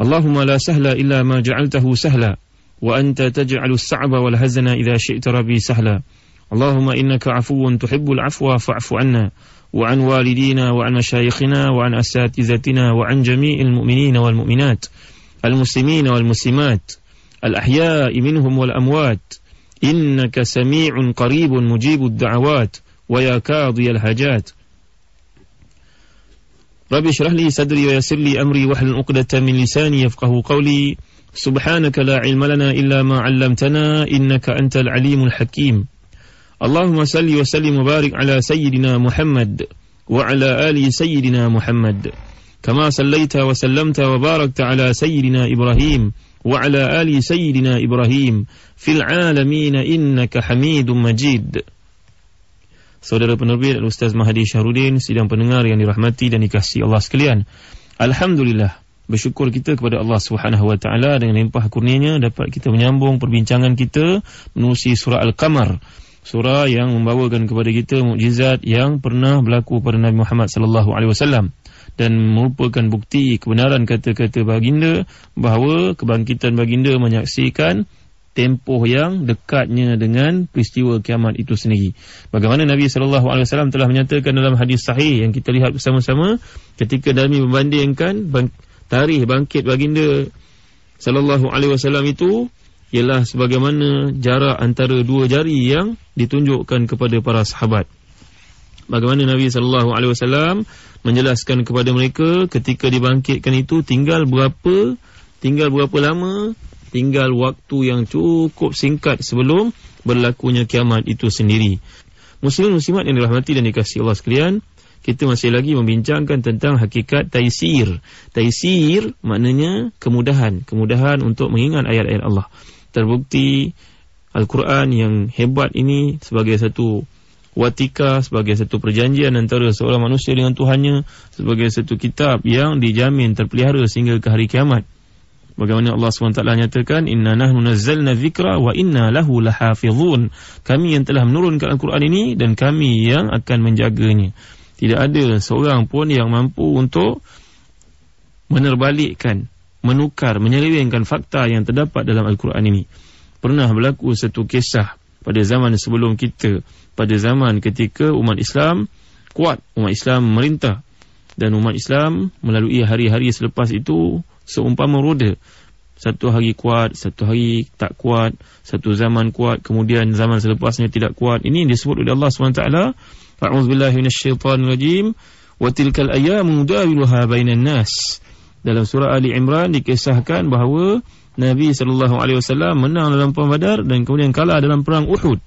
اللهم لا سهل إلا ما جعلته سهلا وأنت تجعل السعب والهزن إذا شئت ربي سهلا. اللهم إنك عفو تحب العفو فاعف عنا وعن والدينا وعن مشايخنا وعن أساتذتنا وعن جميع المؤمنين والمؤمنات المسلمين والمسلمات الأحياء منهم والأموات. إنك سميع قريب مجيب الدعوات ويا كاضي الهجات ربي اشرح لي صدري ويسر لي أمري واحلل عقدة من لساني يفقه قولي. سبحانك لا علم لنا إلا ما علمتنا إنك أنت العليم الحكيم. اللهم صل وسلم وبارك على سيدنا محمد وعلى آل سيدنا محمد. كما صليت وسلمت وباركت على سيدنا إبراهيم وعلى آل سيدنا إبراهيم. في العالمين إنك حميد مجيد. Saudara penerbit Ustaz Mahdi Syahrudin Sidang pendengar yang dirahmati dan dikasihi Allah sekalian. Alhamdulillah Bersyukur kita kepada Allah Subhanahu Wa Taala Dengan limpah kurnianya Dapat kita menyambung perbincangan kita Menusi surah Al-Qamar. Surah yang membawakan kepada kita mukjizat yang pernah berlaku pada Nabi Muhammad sallallahu alaihi wasallam dan merupakan bukti kebenaran kata-kata baginda bahawa kebangkitan baginda menyaksikan tempoh yang dekatnya dengan peristiwa kiamat itu sendiri. Bagaimana Nabi wasallam telah menyatakan dalam hadis sahih yang kita lihat bersama-sama ketika Nabi membandingkan bang, tarikh bangkit baginda wasallam itu ialah sebagaimana jarak antara dua jari yang ditunjukkan kepada para sahabat. Bagaimana Nabi sallallahu alaihi wasallam menjelaskan kepada mereka ketika dibangkitkan itu tinggal berapa tinggal berapa lama tinggal waktu yang cukup singkat sebelum berlakunya kiamat itu sendiri. Muslim muslimat yang dirahmati dan dikasihi Allah sekalian, kita masih lagi membincangkan tentang hakikat taisir. Taisir maknanya kemudahan, kemudahan untuk mengingat ayat-ayat Allah. Terbukti Al-Quran yang hebat ini sebagai satu watika, sebagai satu perjanjian antara seorang manusia dengan Tuhannya, sebagai satu kitab yang dijamin terpelihara sehingga ke hari kiamat. Bagaimana Allah SWT nyatakan Inna nahnu nazzalna zikra wa inna lahu lahafizun. Kami yang telah menurunkan Al-Quran ini Dan kami yang akan menjaganya. Tidak ada seorang pun yang mampu untuk Menerbalikkan Menukar, menyelewengkan fakta yang terdapat dalam Al-Quran ini. Pernah berlaku satu kisah Pada zaman sebelum kita Pada zaman ketika umat Islam Kuat, umat Islam merintah Dan umat Islam melalui hari-hari selepas itu seumpama roda satu hari kuat, satu hari tak kuat, satu zaman kuat, kemudian zaman selepasnya tidak kuat. Ini disebut oleh Allah SWT. A'udzubillahi minasyaitanirrajim. Wa tilkal ayyamu dawiluha bainan nas. Dalam surah Ali Imran dikisahkan bahawa Nabi SAW menang dalam perang Badar dan kemudian kalah dalam perang Uhud.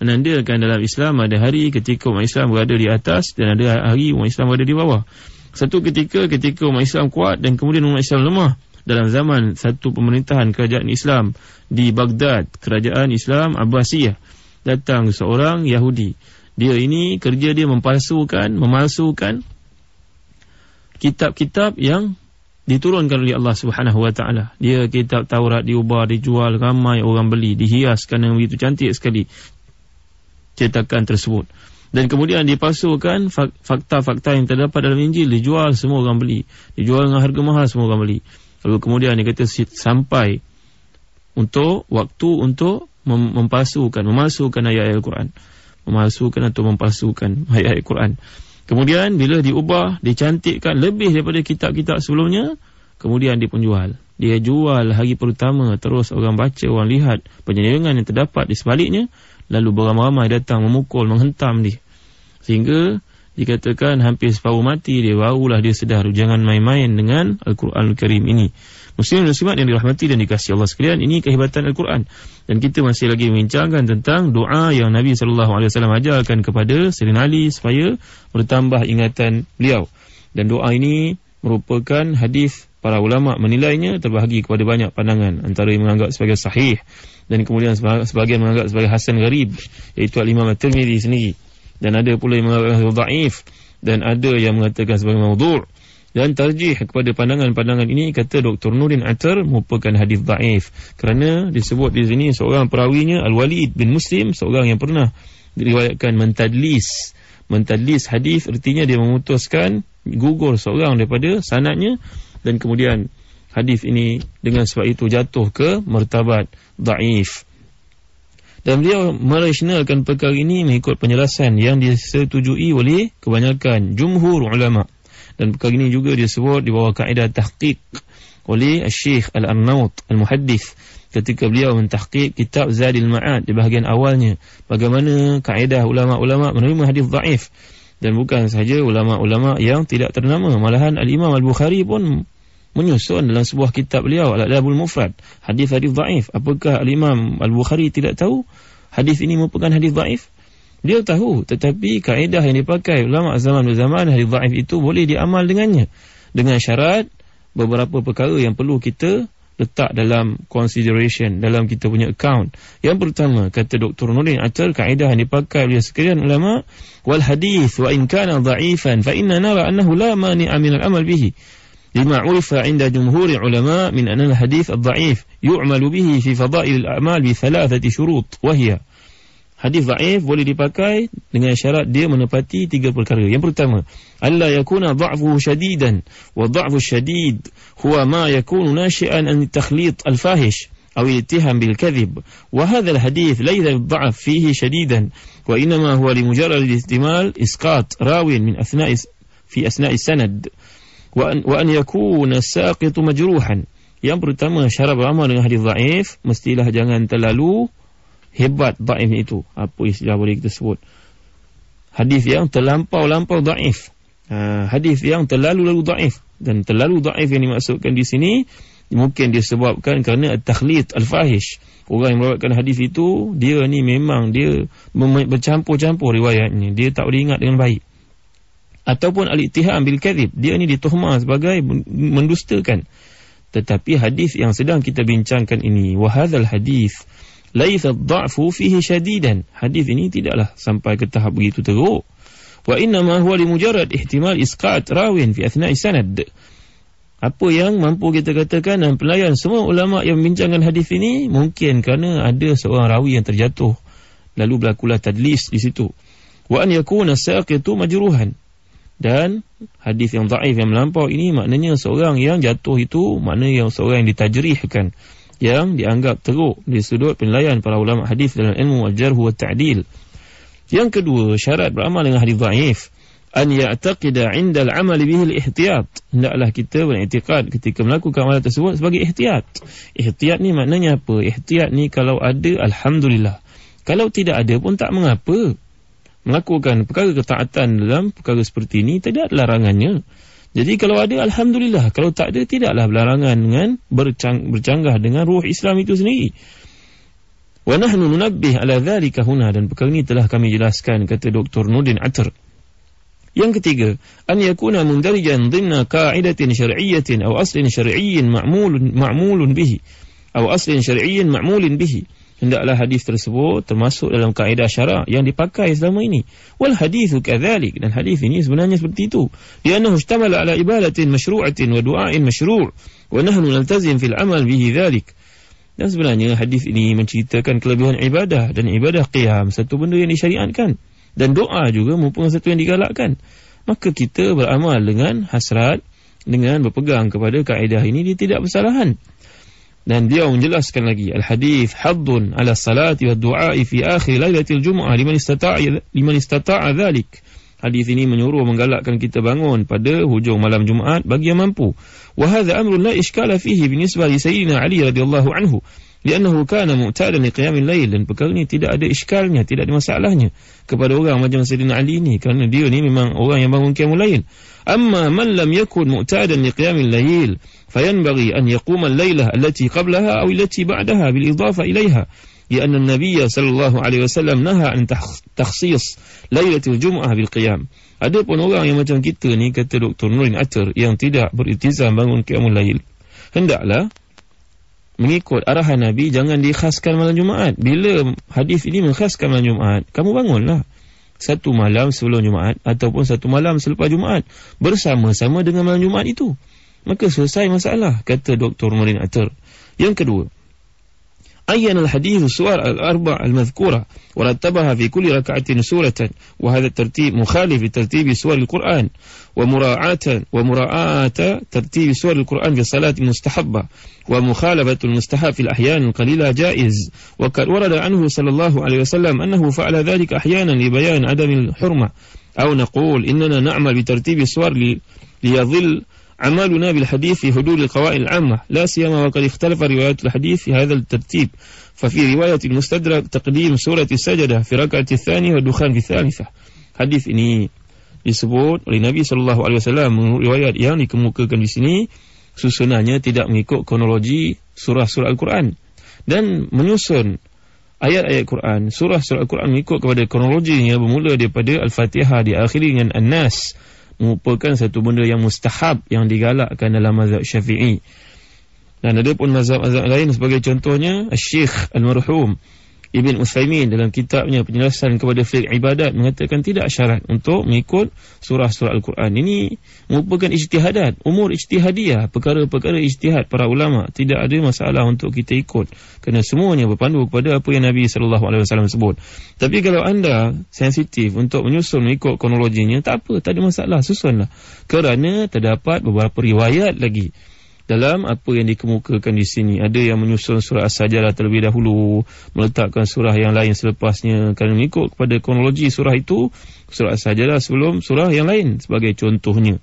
Menandakan dalam Islam ada hari ketika umat Islam berada di atas dan ada hari umat Islam berada di bawah. Satu ketika ketika umat Islam kuat dan kemudian umat Islam lemah dalam zaman satu pemerintahan kerajaan Islam di Baghdad, kerajaan Islam Abbasiyah, datang seorang Yahudi. Dia ini kerja dia mempalsukan, memalsukan kitab-kitab yang diturunkan oleh Allah Subhanahu Wa Taala. Dia kitab Taurat diubah, dijual, ramai orang beli, dihiaskan yang begitu cantik sekali cetakan tersebut dan kemudian dipasukan fakta-fakta yang terdapat dalam Injil dijual semua orang beli. Dijual dengan harga mahal semua orang beli. Lalu kemudian dia kata sampai untuk waktu untuk mem mempasukan memasukkan ayat-ayat Al-Quran. Memasukkan atau mempasukan ayat-ayat Al-Quran. Kemudian bila diubah dicantikkan lebih daripada kitab-kitab sebelumnya kemudian dia pun jual dia jual hari pertama terus orang baca orang lihat penyelewengan yang terdapat di sebaliknya lalu beramai-ramai datang memukul, menghentam dia. Sehingga dikatakan hampir separuh mati dia, barulah dia sedar, jangan main-main dengan Al-Quran Al-Karim ini. Muslim dan Muslimat yang dirahmati dan dikasihi Allah sekalian, ini kehebatan Al-Quran. Dan kita masih lagi membincangkan tentang doa yang Nabi SAW ajarkan kepada Sayyidina Ali supaya bertambah ingatan beliau. Dan doa ini merupakan hadis para ulama menilainya terbahagi kepada banyak pandangan antara yang menganggap sebagai sahih dan kemudian sebagian menganggap sebagai hasan gharib iaitu al-Imam At-Tirmizi sendiri. Dan ada pula yang mengatakan dhaif dan ada yang mengatakan sebagai maudhu' dan tarjih kepada pandangan-pandangan ini kata Dr. Nurin Atar merupakan hadis dhaif kerana disebut di sini seorang perawinya Al-Walid bin Muslim seorang yang pernah diriwayatkan mentadlis. Mentadlis hadis artinya dia memutuskan gugur seorang daripada sanadnya dan kemudian hadis ini dengan sebab itu jatuh ke martabat dhaif dan beliau merasionalkan perkara ini mengikut penjelasan yang disetujui oleh kebanyakan jumhur ulama. Dan perkara ini juga disebut di bawah kaedah tahqiq oleh Syekh Al-Arnaut Al-Muhaddith ketika beliau mentahqiq kitab Zadil Ma'ad di bahagian awalnya. Bagaimana kaedah ulama-ulama menerima hadis dhaif. Dan bukan sahaja ulama-ulama yang tidak ternama. Malahan Al-Imam Al-Bukhari pun menyusun dalam sebuah kitab beliau Al-Adabul Mufrad. Hadis-hadis dhaif. Apakah al-Imam Al-Bukhari tidak tahu hadis ini merupakan hadis dhaif? Dia tahu tetapi kaedah yang dipakai ulama zaman zaman hadis dhaif itu boleh diamal dengannya. Dengan syarat beberapa perkara yang perlu kita letak dalam consideration dalam kita punya account yang pertama kata Dr. Nurin Atal kaedah yang dipakai oleh sekalian ulama wal hadis wa in kana dha'ifan fa inna nara annahu la mani'a min al-amal bihi لما عرف عند جمهور علماء من أن الحديث الضعيف يعمل به في فضائل الأعمال بثلاثة شروط وهي hadis dhaif boleh dipakai dengan syarat dia menepati tiga perkara. Yang pertama, alla yakuna dha'fuhu shadidan wa dha'fu shadid huwa ma yakunu nashi'an an takhlit al-fahish أو الاتهام بالكذب وهذا الحديث ليس الضعف فيه شديدا وإنما هو لمجرد الاحتمال إسقاط راو من أثناء في أثناء السند wa an, wa an yakuna saqitu majruhan yang pertama syarat beramal dengan hadis dhaif mestilah jangan terlalu hebat dhaif itu. Apa istilah boleh kita sebut? Hadis yang terlampau-lampau dhaif ha, hadis yang terlalu-lalu dhaif dan terlalu dhaif yang dimaksudkan di sini mungkin disebabkan kerana at-takhlid al-fahish. Orang yang meriwayatkan hadis itu dia ni memang dia bercampur-campur riwayatnya. Dia tak boleh ingat dengan baik. Ataupun al-ittiham bil kadhib dia ni dituhmah sebagai mendustakan. Tetapi hadis yang sedang kita bincangkan ini wa hadzal hadis laisa dha'fu fihi shadidan hadis ini tidaklah sampai ke tahap begitu teruk. Wa inna ma huwa li mujarrad ihtimal isqat rawin fi athna'i sanad. Apa yang mampu kita katakan dan pelayan semua ulama yang membincangkan hadis ini mungkin kerana ada seorang rawi yang terjatuh. Lalu berlakulah tadlis di situ. Wa an yakuna saqitu majruhan. Dan hadis yang daif yang melampau ini maknanya seorang yang jatuh itu maknanya yang seorang yang ditajrihkan yang dianggap teruk di sudut penilaian para ulama hadis dalam ilmu al-jarh wa ta'dil. Yang kedua, syarat beramal dengan hadis daif an ya'taqida 'inda al-'amal bihi al-ihtiyat. Hendaklah kita beriktikad ketika melakukan amalan tersebut sebagai ihtiyat. Ihtiyat ni maknanya apa? Ihtiyat ni kalau ada alhamdulillah. Kalau tidak ada pun tak mengapa melakukan perkara ketaatan dalam perkara seperti ini tidak ada larangannya. Jadi kalau ada alhamdulillah, kalau tak ada tidaklah larangan dengan bercang, bercanggah dengan ruh Islam itu sendiri. Wa nahnu nunabbih ala dhalika huna dan perkara ini telah kami jelaskan kata Dr. Nudin Atar. Yang ketiga, an yakuna mundarijan dhinna qa'idatin syar'iyyatin aw aslin syar'iyyin ma'mulun ma'mulun bihi aw aslin syar'iyyin ma'mulin bihi hendaklah hadis tersebut termasuk dalam kaedah syarak yang dipakai selama ini. Wal hadithu kadzalik dan hadis ini sebenarnya seperti itu. Liannahu ishtamala ala ibadatin masyru'atin wa du'ain masyru' wa nahnu naltazim fil amal bihi dhalik. Dan sebenarnya hadis ini menceritakan kelebihan ibadah dan ibadah qiyam satu benda yang disyariatkan dan doa juga merupakan satu yang digalakkan. Maka kita beramal dengan hasrat dengan berpegang kepada kaedah ini dia tidak bersalahan dan dia menjelaskan lagi al-hadis haddun ala salati wa du'a fi akhir lailatul jumu'ah liman istata'a liman istata'a dhalik. Hadis ini menyuruh menggalakkan kita bangun pada hujung malam Jumaat bagi yang mampu. Wa hadha amrun la iskala fihi binisbah li sayyidina ali radhiyallahu anhu li'annahu kana mu'tadan li qiyamil lail dan perkara ini tidak ada iskalnya tidak ada masalahnya kepada orang macam sayyidina ali ini kerana dia ni memang orang yang bangun qiyamul lail amma man lam yakun mu'tadan li qiyamil lail فينبغي أن يقوم الليلة التي قبلها أو التي بعدها بالإضافة إليها لأن النبي صلى الله عليه وسلم نهى عن تخصيص ليلة الجمعة بالقيام ada pun orang yang macam kita ni kata Dr. Nurin Atar yang tidak beriltizam bangun qiyamul lail hendaklah mengikut arahan Nabi jangan dikhaskan malam Jumaat. Bila hadis ini mengkhaskan malam Jumaat kamu bangunlah. Satu malam sebelum Jumaat ataupun satu malam selepas Jumaat bersama-sama dengan malam Jumaat itu. Maka selesai masalah kata Dr. Nurin Atar yang kedua عين الحديث السور الأربع المذكورة ورتبها في كل ركعة سورة وهذا الترتيب مخالف لترتيب سور القرآن ومراعاة ومراعاة ترتيب سور القرآن في الصلاة المستحبة ومخالفة المستحب في الأحيان القليلة جائز. وقد ورد عنه صلى الله عليه وسلم أنه فعل ذلك أحيانا لبيان عدم الحرمة أو نقول إننا نعمل بترتيب السور ليظل عملنا بالحديث في حدود القواعد العامة لا سيما وقد اختلف روايات الحديث في هذا الترتيب ففي رواية المستدرك تقديم سورة السجدة في ركعة الثانية والدخان في الثالثة حديث ini disebut oleh Nabi sallallahu alaihi wasallam menurut riwayat yang dikemukakan di sini susunannya tidak mengikut kronologi surah-surah Al-Quran dan menyusun ayat-ayat Quran surah-surah Al-Quran mengikut kepada kronologinya bermula daripada Al-Fatihah diakhiri dengan An-Nas merupakan satu benda yang mustahab yang digalakkan dalam mazhab syafi'i. Dan ada pun mazhab-mazhab lain sebagai contohnya Syekh Al-Marhum Ibn Uthaymin dalam kitabnya penjelasan kepada fiqh ibadat mengatakan tidak syarat untuk mengikut surah-surah Al-Quran. Ini merupakan ijtihadat, umur ijtihadiyah, perkara-perkara ijtihad para ulama. Tidak ada masalah untuk kita ikut. Kerana semuanya berpandu kepada apa yang Nabi SAW sebut. Tapi kalau anda sensitif untuk menyusun mengikut kronologinya, tak apa, tak ada masalah, susunlah. Kerana terdapat beberapa riwayat lagi dalam apa yang dikemukakan di sini. Ada yang menyusun surah As-Sajadah terlebih dahulu, meletakkan surah yang lain selepasnya. Kerana mengikut kepada kronologi surah itu, surah As-Sajadah sebelum surah yang lain sebagai contohnya.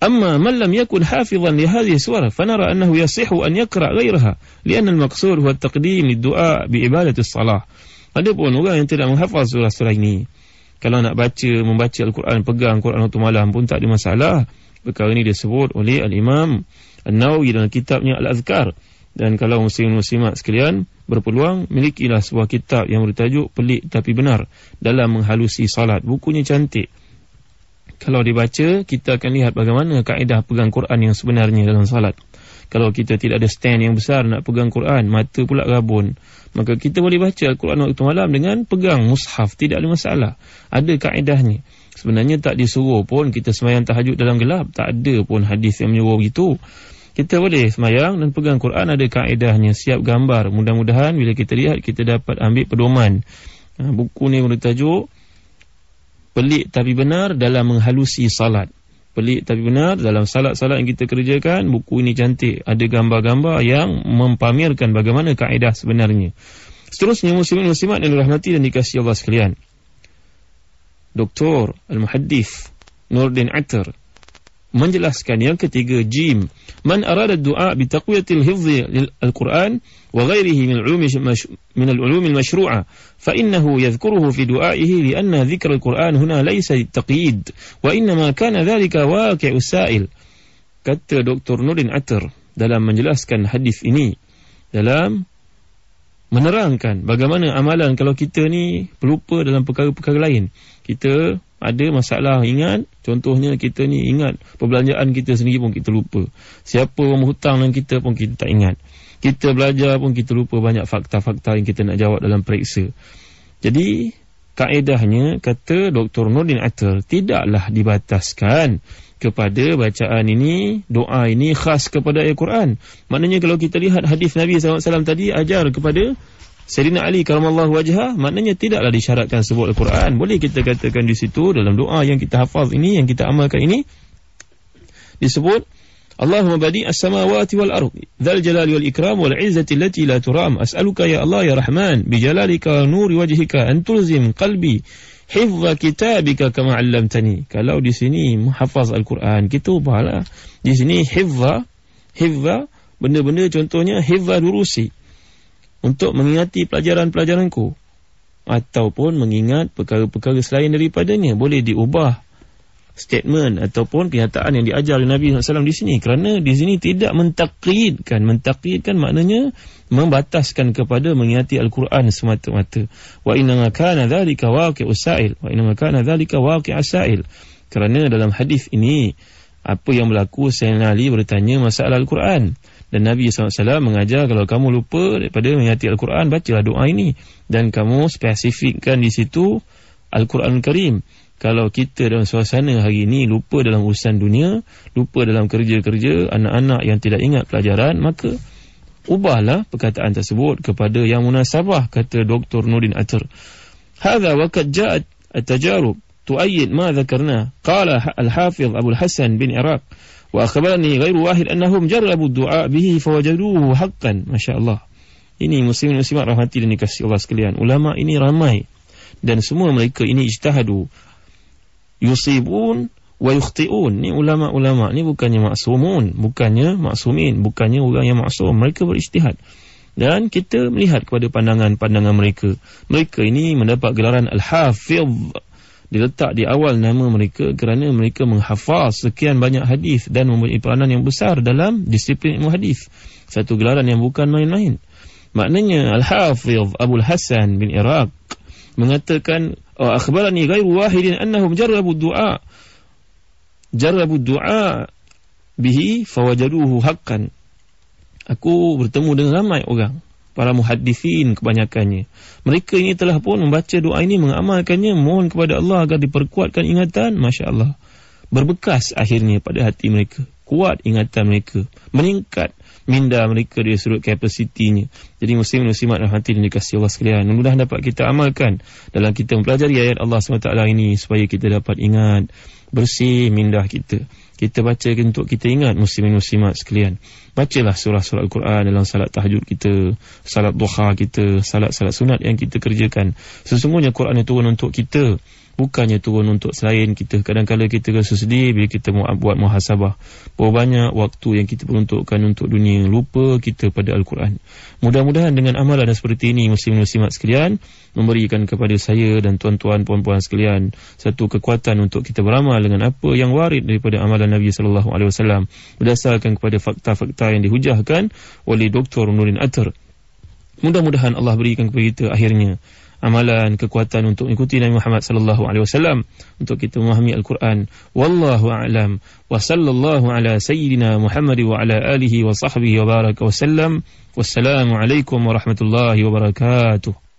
Amma man lam yakun hafizan li hadhihi surah, fanara annahu yasihu an yaqra ghayraha, lian al-maqsud huwa at-taqdim lid-du'a bi ibadati as-salah. Ada pun orang yang tidak menghafaz surah-surah ini. Kalau nak baca, membaca Al-Quran, pegang Al-Quran waktu malam pun tak ada masalah. Perkara ini disebut oleh Al-Imam An-Nawawi dalam kitabnya Al-Azkar. Dan kalau muslim-muslimat sekalian berpeluang, milikilah sebuah kitab yang bertajuk Pelik Tapi Benar dalam menghalusi salat. Bukunya cantik. Kalau dibaca, kita akan lihat bagaimana kaedah pegang Quran yang sebenarnya dalam salat. Kalau kita tidak ada stand yang besar nak pegang Quran, mata pula rabun. Maka kita boleh baca Al-Quran waktu malam dengan pegang mushaf. Tidak ada masalah. Ada kaedahnya. Sebenarnya tak disuruh pun kita semayang tahajud dalam gelap. Tak ada pun hadis yang menyuruh begitu. Kita boleh semayang dan pegang Quran ada kaedahnya. Siap gambar. Mudah-mudahan bila kita lihat kita dapat ambil pedoman. Ha, buku ni bertajuk Pelik tapi benar dalam menghalusi salat. Pelik tapi benar dalam salat-salat yang kita kerjakan. Buku ini cantik. Ada gambar-gambar yang mempamerkan bagaimana kaedah sebenarnya. Seterusnya muslimin-muslimat yang dirahmati dan dikasih Allah sekalian. Doktor Al-Muhaddith Nurdin Atar menjelaskan yang ketiga jim man arada du'a bi taqwiyatil hifz al-Quran wa ghairihi min al-ulum min al-ulum al-mashru'a fa innahu yadhkuruhu fi du'aihi li anna dhikr al-Quran huna laysa taqyid wa inma kana dhalika waqi'u sa'il kata Dr. Nurdin Atar dalam menjelaskan hadis ini dalam menerangkan bagaimana amalan kalau kita ni pelupa dalam perkara-perkara lain. Kita ada masalah ingat contohnya kita ni ingat perbelanjaan kita sendiri pun kita lupa. Siapa orang berhutang dengan kita pun kita tak ingat. Kita belajar pun kita lupa banyak fakta-fakta yang kita nak jawab dalam periksa. Jadi kaedahnya kata Dr. Nordin Atal tidaklah dibataskan kepada bacaan ini doa ini khas kepada ayat Quran maknanya kalau kita lihat hadis Nabi SAW tadi ajar kepada Sayyidina Ali karamallahu wajhah maknanya tidaklah disyaratkan sebut Al-Quran. Boleh kita katakan di situ dalam doa yang kita hafaz ini yang kita amalkan ini disebut Allahumma badi as-samawati wal ardi dzal jalali wal ikram wal izzati allati la turam as'aluka ya Allah ya Rahman bi jalalika nuri wajhika an tulzim qalbi hifdha kitabika kama 'allamtani. Kalau di sini menghafaz Al-Quran kita ubahlah. Di sini hifdha hifdha benda-benda contohnya hifdha durusi untuk mengingati pelajaran-pelajaranku ataupun mengingat perkara-perkara selain daripadanya boleh diubah statement ataupun kenyataan yang diajar oleh Nabi SAW di sini. Kerana di sini tidak mentakidkan mentakidkan maknanya membataskan kepada mengingati Al-Quran semata-mata. Wa inna kana dhalika waqi'u sa'il. Wa inna kana dhalika waqi'u sa'il. Kerana dalam hadis ini apa yang berlaku Sayyidina Ali bertanya masalah Al-Quran. Dan Nabi SAW mengajar kalau kamu lupa daripada mengingati Al-Quran bacalah doa ini. Dan kamu spesifikkan di situ Al-Quran Karim kalau kita dalam suasana hari ini lupa dalam urusan dunia, lupa dalam kerja-kerja, anak-anak yang tidak ingat pelajaran, maka ubahlah perkataan tersebut kepada yang munasabah, kata Dr. Nurdin Atar. Hada waqad ja'at at-tajarub tu'ayyid ma dhakarna. Qala al-Hafiz Abu Hassan bin Iraq wa akhbarani ghairu wahid annahum jarrabu du'a bihi fawajaduhu haqqan. Masya-Allah. Ini muslimin muslimat rahmati dan dikasihi Allah sekalian. Ulama ini ramai dan semua mereka ini ijtihadu yusibun wa yukhti'un. Ni ulama-ulama ni bukannya maksumun, bukannya maksumin, bukannya orang yang maksum. Mereka berijtihad. Dan kita melihat kepada pandangan-pandangan mereka. Mereka ini mendapat gelaran Al-Hafidh. Diletak di awal nama mereka kerana mereka menghafaz sekian banyak hadis dan mempunyai peranan yang besar dalam disiplin ilmu hadis. Satu gelaran yang bukan main-main. Maknanya Al-Hafidh Abu Hassan bin Iraq mengatakan akhbarani ghairu wahidin annahum jarrabu du'a. Jarrabu du'a bihi fawajaduhu haqqan. Aku bertemu dengan ramai orang para muhaddisin kebanyakannya. Mereka ini telah pun membaca doa ini mengamalkannya mohon kepada Allah agar diperkuatkan ingatan masya-Allah. Berbekas akhirnya pada hati mereka kuat ingatan mereka meningkat minda mereka dari sudut kapasitinya. Jadi muslim muslimat dan hati dan dikasih Allah sekalian. Mudah dapat kita amalkan dalam kita mempelajari ayat Allah SWT ini supaya kita dapat ingat bersih minda kita. Kita baca untuk kita ingat muslimin muslimat sekalian. Bacalah surah-surah Al-Quran dalam salat tahajud kita, salat duha kita, salat-salat sunat yang kita kerjakan. Sesungguhnya Quran itu turun untuk kita bukannya turun untuk selain kita kadang-kadang kita rasa sedih bila kita buat muhasabah berapa banyak waktu yang kita peruntukkan untuk dunia lupa kita pada Al-Quran mudah-mudahan dengan amalan seperti ini muslim-muslimat sekalian memberikan kepada saya dan tuan-tuan puan-puan sekalian satu kekuatan untuk kita beramal dengan apa yang warid daripada amalan Nabi sallallahu alaihi wasallam berdasarkan kepada fakta-fakta yang dihujahkan oleh Dr. Nurin Atar mudah-mudahan Allah berikan kepada kita akhirnya amalan kekuatan untuk mengikuti Nabi Muhammad sallallahu alaihi wasallam. Untuk kita memahami Al-Quran. Wallahu a'lam. Wa sallallahu ala sayyidina Muhammad wa ala alihi wa sahbihi wa baraka wa sallam. Wassalamu alaikum warahmatullahi wabarakatuh